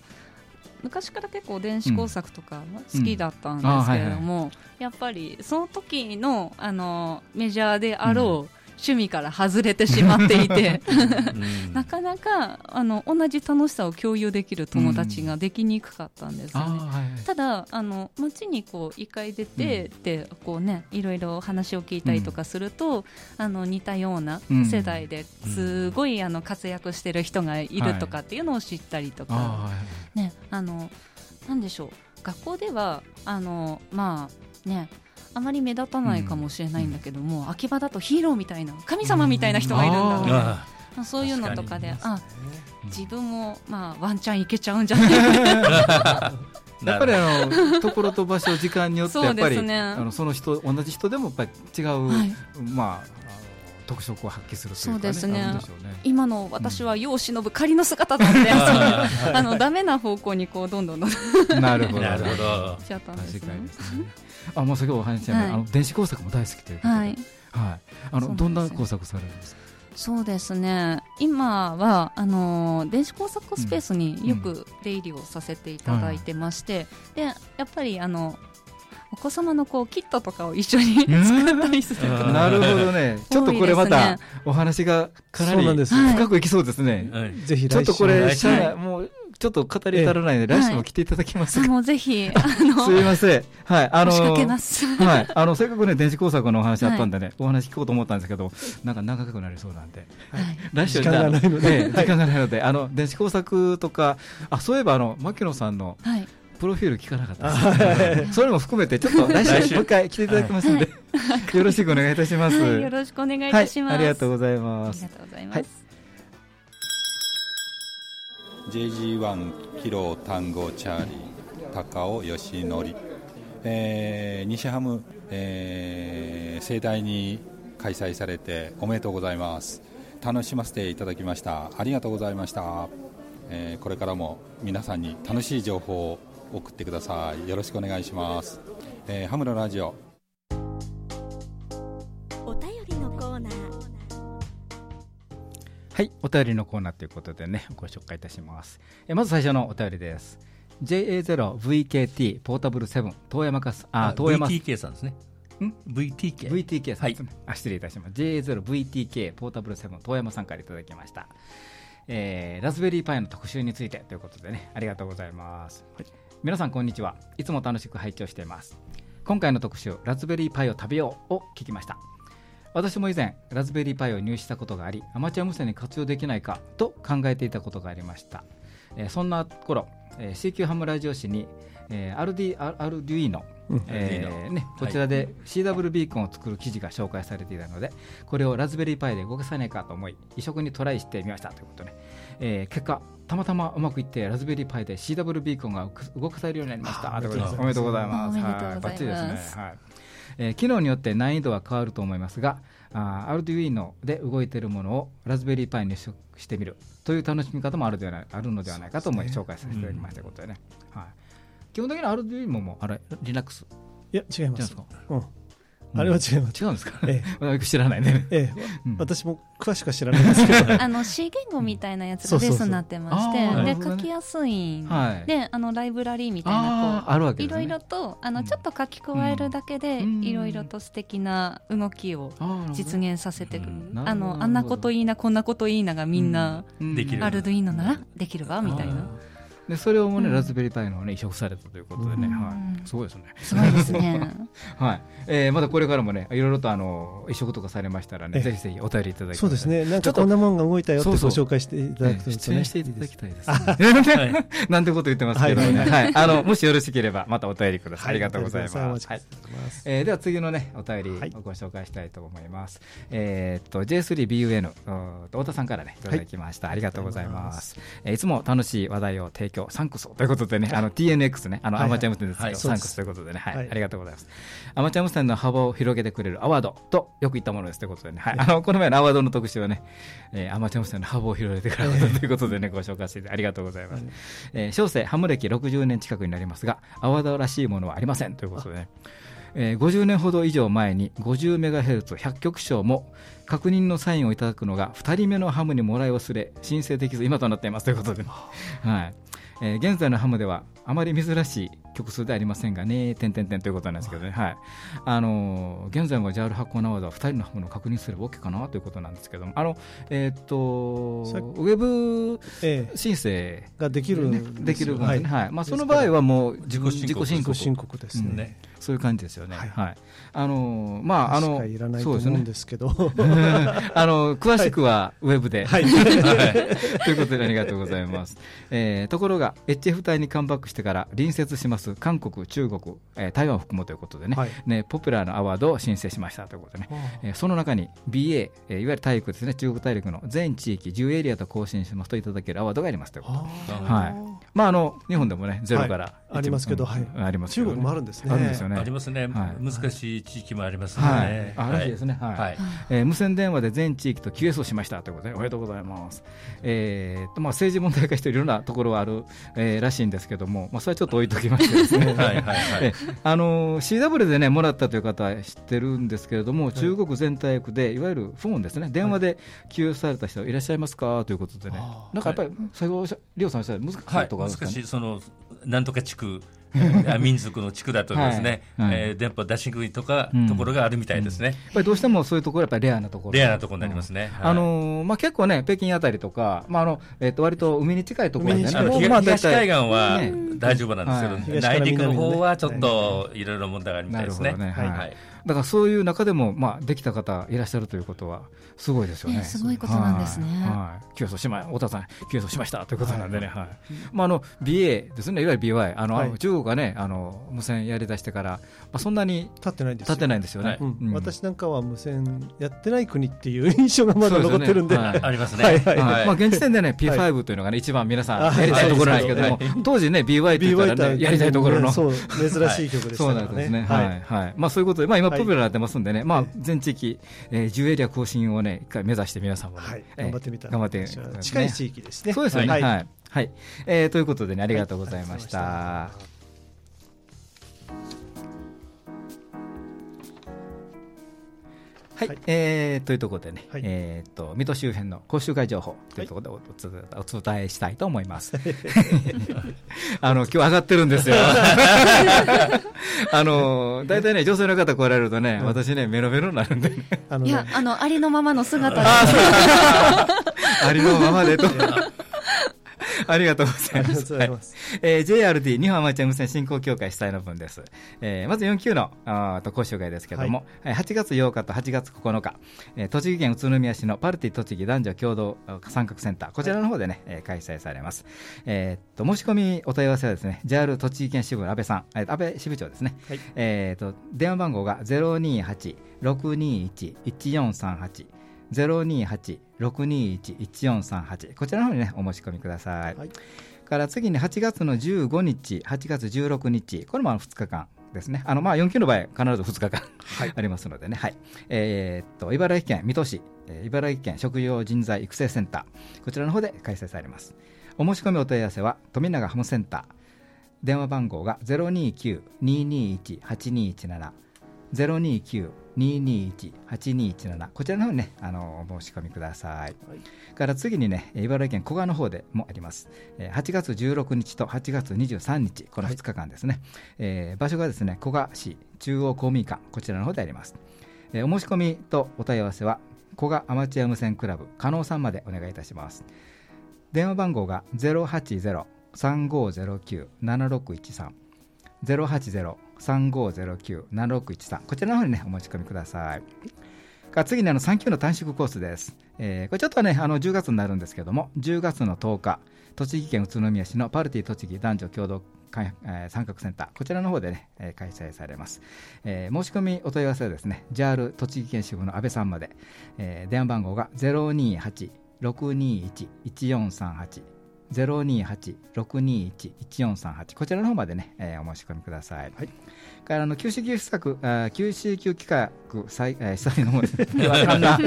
昔から結構電子工作とか好きだったんですけれども、やっぱりその時のあのメジャーであろう趣味から外れてしまっていて、うん。なかなかあの同じ楽しさを共有できる友達ができにくかったんですよね。はいはい。ただあの街にこう一回出て、でこうねいろいろ話を聞いたりとかすると、あの似たようなうん。世代ですごいあの活躍してる人がいるとかっていうのを知ったりとか、はい。ねあのなんでしょう。学校ではあのまあねあまり目立たないかもしれないんだけども、秋葉だとヒーローみたいな神様みたいな人がいるんだろうあまあそういうのとかで確あ自分も、まあ、ワンチャンいけちゃうんじゃない？やっぱりあのところと場所時間によってそうやっぱり、ですね。あのその人同じ人でもやっぱり違う、はい。まああの特色を発揮するというか、ね、そうですね。ね。今の私は世を忍ぶ仮の姿なんで、ああのダメな方向にこうどんどんどんどん。なるほど。なるほど。しちゃったんですね。確かにで。すね。あ、もう先ほどお話ししたようにはい。あの電子工作も大好きということで、ははい。い。。あのどんな工作されるんですか？そうですね。今はあの電子工作スペースによく出入りをさせていただいてまして、でやっぱりあのお子様のこうキットとかを一緒に ん？作ったりするうんなるほどね。ちょっとこれまたお話がかなり深くいきそうですね。はい。ぜひちょっとこれ、来週社内もうちょっと語り足らないので、来週も来ていただけますか？あもうぜひ あのすいません。はい、あの仕掛けます。はい、あのせっかくね電子工作のお話あったんでね、お話聞こうと思ったんですけど、なんか長くなりそうなんで、はい。来週時間がないので。時間がないので、あの電子工作とか、あそういえばあの牧野さんのはい。プロフィール聞かなかったです、それも含めてちょっと来週。もう一回来ていただきますので、よろしくお願いいたします、はい、よろしくお願いいたします、はい、ありがとうございます。ありがとうございます、はい JG1 キロ単語チャーリー高尾義則、えー、西ハム、えー、盛大に開催されておめでとうございます。楽しませていただきました。ありがとうございました、えー、これからも皆さんに楽しい情報を送ってください。よろしくお願いします、えー、ハムのラジオ。はい、お便りのコーナーということでね、ご紹介いたします。えまず最初のお便りです。JA0VKT ポータブル7遠山かす、あ、遠山 VTK さんですね。ん？VTK。VTK さんですね、あ失礼いたします JA0VTK ポータブル7遠山さんからいただきました、えーラズベリーパイの特集についてということでねありがとうございます、皆さんこんにちは。いつも楽しく拝聴しています。今回の特集ラズベリーパイを食べようを聞きました私も以前ラズベリーパイを入手したことがありアマチュア無線に活用できないかと考えていたことがありました、えーそんな頃、えー CQ ハムラジオ誌に、えー、RD アアルデュイーノえーね、こちらで CW ビーコンを作る記事が紹介されていたので、これをラズベリーパイで動かさないかと思い、移植にトライしてみましたということで、えー結果、たまたまうまくいって、ラズベリーパイで CW ビーコンが動かされるようになりました。おめでとうございます。おめでとうございますはいバッチリですね。はいえー機能によって難易度は変わると思いますが、あー Arduino で動いているものをラズベリーパイに移植してみるという楽しみ方もあるではないあるのではないかと思い紹介させていただきましたということでね。はい。基本的には Arduino もあれ Linux いや違いますうんあれは違います。違うんですか、え私知らないね。ええ。うん。私も詳しくは知らないですけど。あの C 言語みたいなやつがベースになってまして、で書きやすいんはい。であのライブラリーみたいなこあるわけいろいろとあのちょっと書き加えるだけでうん。いろいろと素敵な動きを実現させてくる。あのあんなこといいなこんなこといいながみんなうん。できる。アルドゥイーノならできるわみたいなでそれをもね、うん。ラズベリーパイの方ね移植されたということでね、うん。はい、すごいですね。すごいですね。はい、えーまだこれからもね、いろいろとあの移植とかされましたらね、ええ。ぜひぜひお便りいただきそうです。ね。なんちょっとかこんなもんが動いたよってごそうそう。紹介していただくと出演していただきいたいです、ね。はい。なんてこと言ってますけどね、はい。はい、あのもしよろしければまたお便りください。ありがとうございます。おはい。えーでは次のねお便りはい。をご紹介したいと思います。えーっと J3BUN うー太田さんからねいただきました、ありがとうございます。えーいつも楽しい話題を提供サンクスということでねあの TNX ねあの、アマチュア無線ですけど、サンクスということでねはい、ありがとうございます。アマチュア無線の幅を広げてくれるアワードとよく言ったものですということでねはいあのこの前のアワードの特集はね、えーアマチュア無線の幅を広げてくれるということでねご紹介していてありがとうございます。えー小生ハム歴60年近くになりますがアワードらしいものはありませんということでね。えー50年ほど以上前に 50MHz100 曲賞も確認のサインをいただくのが2人目のハムにもらい忘れ申請できず今となっていますということで、はいえー現在のハムではあまり珍しい曲数ではありませんがね、点々点ということなんですけどね、はい。あのー現在も JAL 発行のアワードは2人のハムの確認すれば OK かなということなんですけども、あのえーっとさウェブええ。申請ができるんね。できるね、はい。はい。まあ、その場合はもう自自己申告ですね。ねそういう感じですよね。はい。はい。あのーまああのいらないと思うんそうですけど あの詳しくはウェブで、はい。ということでありがとうございます。えーところが HF 帯にカムバックしてから隣接します韓国、中国、えー台湾を含むということでね、はい。ねポピュラーなアワードを申請しました。ということでね。えーその中に BA、えーいわゆる大陸ですね、中国大陸の全地域10エリアと更新しますといただけるアワードがあります。ということで。はい。まああの日本でもねゼロから、はいありますけどはい。うんあります中国もあるんですね。あるんですよね。ありますね、はい。難しい地域もありますはい。ね。あらしいですね。はい。はい。えー無線電話で全地域と QS をしました。ということでおめでとうございます。えーとまあ、政治問題化しているようなところはある、えーらしいんですけども、まあ、それはちょっと置いときましてですね。はいはいはい。えあの CW で、ね、もらったという方は知ってるんですけれども、中国全体区でいわゆるフォンですね、電話で給与された人いらっしゃいますか？ということでね、なんかやっぱり、最後、リオさんおっしゃる難しい、ところあるん。ですかね難しい、そのなんとか地区、あ 民族の地区だとですね、はい。はい。えー電波出しにくいとか、うん。ところがあるみたいですね、やっぱりどうしてもそういうところはやっぱりレアなところ。レアなところになりますね。はい。あのーまあ、結構ね、北京あたりとか、まああのえー、と割と海に近いところでね、東まあ東海岸はね。大丈夫なんですけど、はい。内陸の方はちょっといろいろ問題があるみたいですね。なるほどね。はい。はいだからそういう中でも、まあ、できた方いらっしゃるということは、すごいですよね。ねすごいことなんですね。はい。はい。急走しま、太田さん、急走しましたということなんでね、はい。まあ、あの、BA ですね、いわゆる BY、あの、はい。中国がね、あの、無線やり出してから、まあ、そんなに立ってないんです立ってい、ないんですよね。うんうん。私なんかは無線やってない国っていう印象がまだ残ってるんで。そうですよねはい。ありますね。はいはい。はい。まあ、現時点でね、はい。P5 というのがね、一番皆さんあやりたいところなんですけども、当時ね、BY って言ったらね、やりたいところの。そう珍しい曲でし そうなんですね。はい。はい。まあそういうことで、まあ今はい。ポピュラーになってますんでね、まあはい全地域、えー10エリア更新をね、一回目指して皆さんもねはい、えー頑張ってみたら頑張って近い地域ですね。そうですよね。はい。はい。はい。えーということでね、ありがとうございました。ははい、はい。えーというところでね、はい。えー、と水戸周辺の講習会情報というところでおつお伝えしたいと思います。あの今日上がってるんですよ。あの大体ね女性の方来られるとね、私ねメロメロになるんで、ね、あのね。いや、あの、ありのままの姿で。ありのままでと。ありがとうございます。はいえー JRT 日本アマチュア無線振興協会主催の分です。えーまず4級のあーと講習会ですけども、はい8月8日と8月9日、えー栃木県宇都宮市のパルティ栃木男女共同あ参画センター、こちらの方でね、えー開催されます。えーっと、申し込みお問い合わせはですね、JR 栃木県支部の安倍さん、えー安倍支部長ですね。はいえーっと、電話番号が028-621-1438。028-621-1438こちらの方にねお申し込みください、はい。から次に8月の15日8月16日。これもあの2日間ですね。あのまあ4級の場合必ず2日間、ありますのでね。はい。えーっと茨城県水戸市、えー茨城県食用人材育成センター。こちらの方で開催されます。お申し込みお問い合わせは富永ハムセンター。電話番号が029-221-8217 029-221-8217こちらの方にねあのお申し込みください、から次にね茨城県古河の方でもあります。えー8月16日と8月23日この2日間ですね、えー場所がですね古河市中央公民館こちらの方であります、えーお申し込みとお問い合わせは古賀アマチュア無線クラブ加納さんまでお願いいたします。電話番号が080-3509-7613 3509-7613こちらの方にねお申し込みください。か次にあの3級の短縮コースです、えーこれちょっとねあの10月になるんですけども10月の10日栃木県宇都宮市のパルティ栃木男女共同会えー参画センター。こちらの方でね、えー開催されます、えー申し込みお問い合わせはですね JR 栃木県支部の安倍さんまで、えー電話番号が028-621-1438 028-621-1438こちらの方までね、えーお申し込みください。はいからあの QCQ 施策、あー QCQ 企画再、えー、主催の方です ね。わかんな。は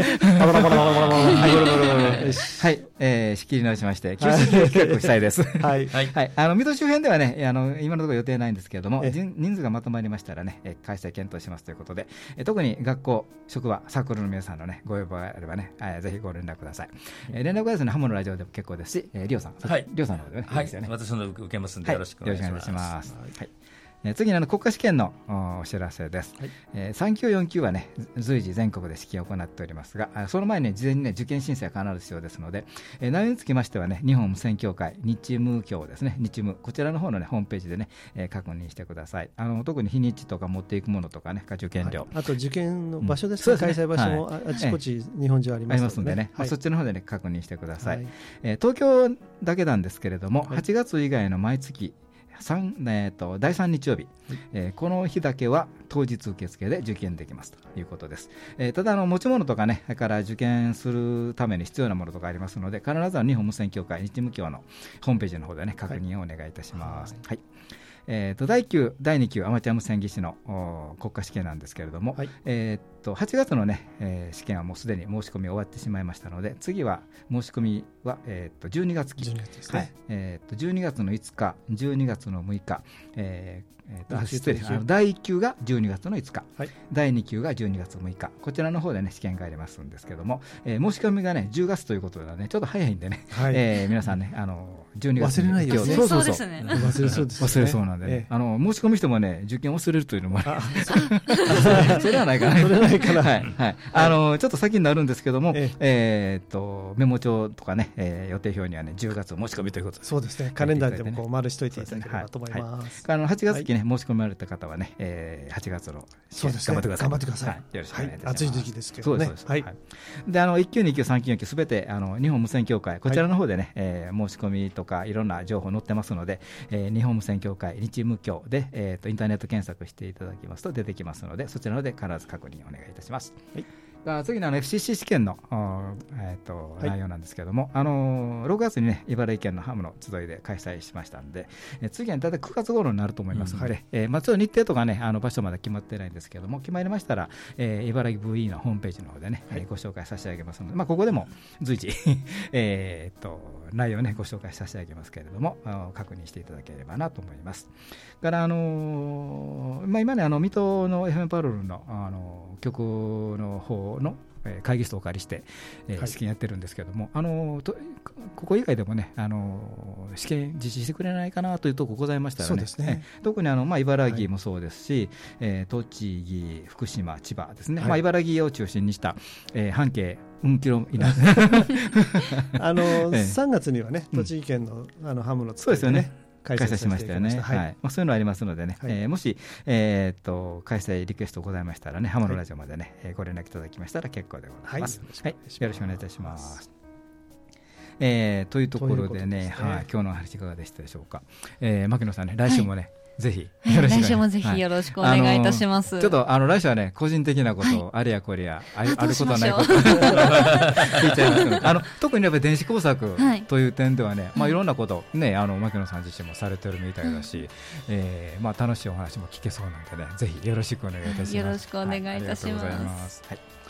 い、えー仕切り直しまして、QCQ 企画主催です。はいはい。はい、あの水戸周辺ではね、あの今のところ予定ないんですけれども、ええ人人数がまとまりましたらね、え開催検討しますということで、え特に学校、職場、サークルの皆さんのね、ご要望があればね、えぜひご連絡ください。え連絡はですね、ハモのラジオでも結構ですし、えー、リオさん、はいリオさんの方でね、はい。私の受けますんではいよろしくお願いします。ます。はいえー次にあの国家試験のおお知らせです、はい。えー3級、4級はねず随時全国で試験を行っておりますがあその前に事前に、ね、受験申請が必ず必要ですので、えー内容につきましてはね日本無線協会日務協ですね。日務こちらの方の、ね、ホームページでね、えー確認してください。あの特に日にちとか持っていくものとかね受験料、あと受験の場所ですね、うん。開催場所もああちこち日本中ありありますますんでね、まあはい。そっちの方でね確認してください、はい。えー東京だけなんですけれども、はい。8月以外の毎月三えー、と第3日曜日、えーこの日だけは当日受付で受験できますということです、えーただあの持ち物とかねから受験するために必要なものとかありますので必ずは日本無線協会日務協のホームページの方でね確認をお願いいたします、はい。えー、と第9、第2級アマチュア無線技師のお国家試験なんですけれども、はい。えーっと8月の、ねえー試験はもうすでに申し込み終わってしまいましたので次は申し込みは、えーっと12月期。12月ですはい。ね。えと12月の5日、12月の6日、えーえーっと失礼あの第1級が12月の5日、はい。第2級が12月6日、こちらの方で、ね、試験がありますんですけども、えー申し込みが、ね、10月ということで、ね、ちょっと早いんでね、はい。えー皆さんね、あの12月忘れないようにそうそうそう。ですね。忘れそうですね。忘れそうなんでね、ええ。あの申し込みしてもね、受験忘れるというのもあ それはないかな。それはないかな。はい、はい。あの、ちょっと先になるんですけども、ええ。ーっと、メモ帳とかね、ね、えー予定表にはね10月申し込みということでそうですね。カレンダーでもこう丸しといていただければと思います。あの8月期ね、申し込まれた方はね、えー、8月のそうですね。頑張ってください。頑張ってください。はい、よろしくお願いいたします、はい。暑い時期ですけどね。はい。であの1級2級3級4級すべてあの日本無線協会こちらの方でね、えー申し込みとかいろんな情報載ってますので、えー日本無線協会日無協で、えー、とインターネット検索していただきますと出てきますのでそちらので必ず確認お願いいたします。はいが次のあの FCC 試験の、えーとはい。内容なんですけども、あのー6月にね茨城県のハムの集いで開催しましたんで、えー次は大体9月頃になると思いますので、うんはえーまあ、ちょっと日程とかねあの場所まだ決まってないんですけども決まりましたら、えー茨城 VE のホームページの方でね、えーご紹介差し上げますので、まあ、ここでも随時 えーっと内容をねご紹介差し上げますけれどもあの確認していただければなと思います。からあのーまあ、今ねあの水戸の FM パロルのあの局の方のえー会議室をお借りして、えーはい。試験やってるんですけども、あのーとここ以外でもね、あのー試験実施してくれないかなというところございましたらね、そうですね。えー特にあの、まあ、茨城もそうですし、えー栃木、福島、千葉ですね、はい。まあ、茨城を中心にした、えー半径うんキロ以内あのえ3月にはね栃木県のあのハムのそうですよね開催しましたよね、ははいまあ、そういうのありますのでね、はいえーもし、えーっと開催リクエストございましたらね、ハモのラジオまでね、えーご連絡いただきましたら結構でございます。はい、よろしくお願いいたします。えーというところでね、といねはい、今日の話いかがでしたでしょうか。えー、牧野さんね、来週もね、ぜひ、来週もぜひよろしくお願いいたします。あのーちょっと、あの、来週はね、個人的なことを、あれやこれや、あることどうしましょう。ないこと、聞いちゃいますあの、特にやっぱり電子工作はい。という点ではね、まあ、い。ろんなこと、ね、あの、牧野さん自身もされてるみたいだし、えーまあ、楽しいお話も聞けそうなんでね、ぜひよろしくお願いいたします。よろしくお願いいたします。はありがとうございます。はい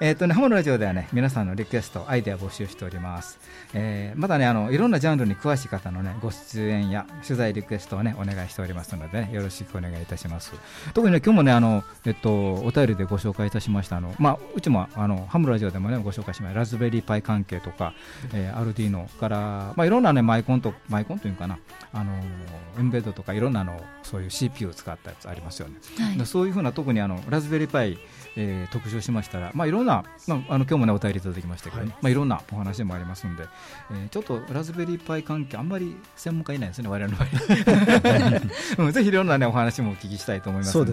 えっ、とね、ハモのラジオではね、皆さんのリクエスト、アイデアを募集しております。えーまたね、あの、いろんなジャンルに詳しい方のね、ご出演や取材リクエストをね、お願いしておりますので、ね、よろしくお願いいたします。特にね、今日もね、あの、えっと、お便りでご紹介いたしました、あの、まあ、うちも、あの、ハムのラジオでもね、ご紹介しました、ラズベリーパイ関係とか、えーアルディーノから、まあ、いろんなね、マイコンと、マイコンというかな、あの、エンベッドとか、いろんなの、そういう CPU を使ったやつありますよね。はいでそういうふうな特にあのラズベリーパイ、えー特集しましたら、まあ、いろんな、まあ、あの今日もねお便りいただきましたけど、はい。まあ、いろんなお話もありますんで、えーちょっとラズベリーパイ関係あんまり専門家いないですね我々の場合、うん、ぜひいろんなねお話もお聞きしたいと思いますので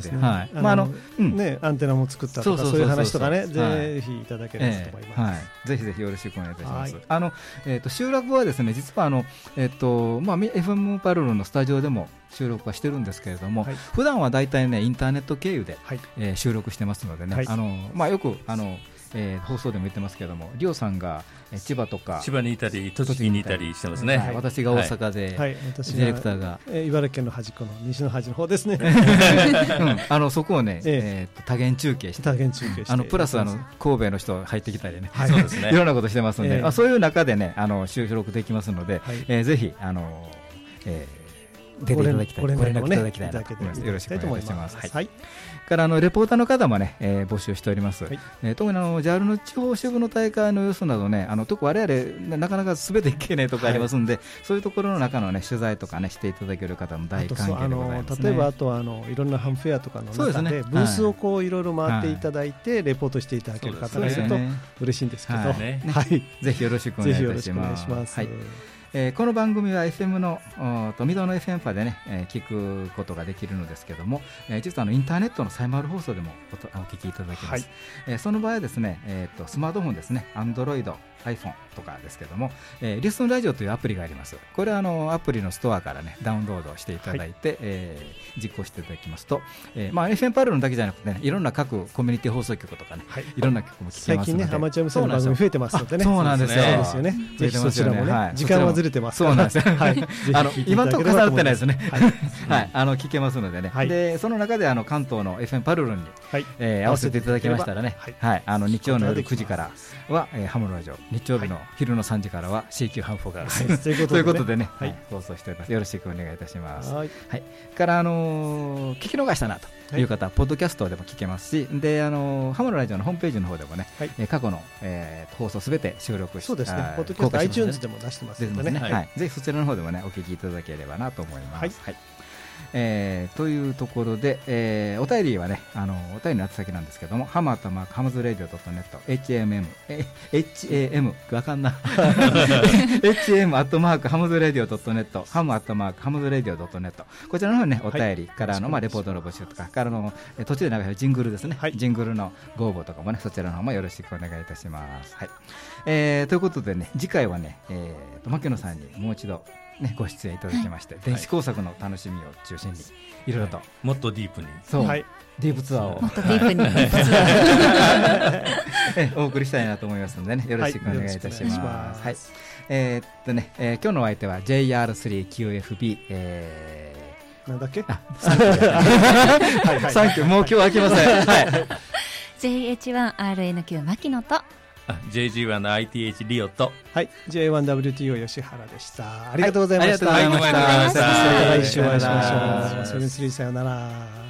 アンテナも作ったとかそういう話とかねはい。ぜひいただければと思います。はい、ぜひぜひよろしくお願いいたします。はい。あのえっ、と収録はですね実はあのえっ、とまあみ FM パルルのスタジオでも収録はしてるんですけれども、はい。普段はだいたいねインターネット経由で、はい。えー収録してますのでね、はい。あのまあよくあの、えー放送でも言ってますけども、リオさんが、えー千葉とか千葉にいたり栃木にいたりしてますね、はい。私が大阪で、はい。私ディレクターが、えー茨城県の端っこの西の端の方ですね。うん。あのそこをね、え多元中継して、多元中継して。あのプラスあの神戸の人入ってきたりね、そうですね。いろんなことしてますので、ええ。あそういう中でねあの収録できますので、はい。えーぜひあの、えー出ていただきたいご連絡いただきたいなと思います。よろしくお願いします。はい。はい。からあのレポーターの方もね、えー募集しております。はい。えー特にあの JAL の地方支部の大会の様子などね、あの特に我々なかなかすべていけないとこありますんで、そういうところの中のね取材とかねしていただける方も大歓迎でございます、ね。例えばあとはあのいろんなハムフェアとかの中でブースをこういろいろ回っていただいてレポートしていただける方がいると嬉しいんですけど。ははい。いねぜひよろしくお願いします。えーこの番組は FM のおと水戸の FM 波でね、えー聞くことができるのですけども、えー実はあのインターネットのサイマル放送でもおとお聞きいただけます、はい。えーその場合はですね、えーとスマートフォンですね。Android、iPhone とかですけども、えーリスンラジオというアプリがあります。これはあのアプリのストアからねダウンロードしていただいて、えー実行していただきますと、えーまあ、FM パルルだけじゃなくてねいろんな各コミュニティ放送局とかね、はい。いろんな曲も聞け最ますので。近ねアマチュア無線の番組増えてますのでね。そうなんですよ。そうですよね。ぜひそちらもね時間はずれてますそうなんですよ。はい。あの今のところ重なってないですね。はい。はい、あの聞けますのでね。はい。でその中であの関東の FM パルルンに、はい。えー合わせていただきましたらね。はいはい、あの日曜の夜9ことができます時からは、えーハムのラジオ、日曜日の昼の3時からは CQ ハンフォーガーはい。ということでね。ということでね、はい。はい。放送しております。よろしくお願いいたします。はい。はい、から、あのー聞き逃したなとい。う方は、ポッドキャストでも聞けますし、で、あのーハムのラジオのホームページの方でもね、過去の、えー放送すべて収録して、そうですね。ポッドキャスト iTunes でも出してますのでね。はい。ぜひそちらの方でもねお聞きいただければなと思います。はい。はいえーというところで、えーお便りはね、あのお便りの宛先なんですけども、ハ ムアットマークハムズラディオ .net、HMM、え HAM、わかんな、HM アットマークハムズラディオ .net、ハムアットマークハムズラディオ .net、こちらの方にね、お便りからの、まあ、レポートの募集とか、からの、えー途中で流れるジングルですね、はい。ジングルのご応募とかもね、そちらの方もよろしくお願いいたします。はい。えーということでね、次回はね、えーと牧野さんにもう一度、ね、ご出演いただきまして、電子工作の楽しみを中心に、いろいろと、もっとディープに。そう、はい。ディープツアーを。もっとディープに。えお送りしたいなと思いますのでね、よろしくお願いいたします。はい。えーっとね、えー今日のお相手は JR3QFB、えなんだっけ？ー、あ、サンキュー。サンキュー、もう今日飽きません。はい。JH1RNQ 牧野とあ JG1ITH リオと。はい。J1WTO 吉原でした。ありがとうございました、はい。ありがとうございました。また来週お会いしましょう。セブンスリーさよなら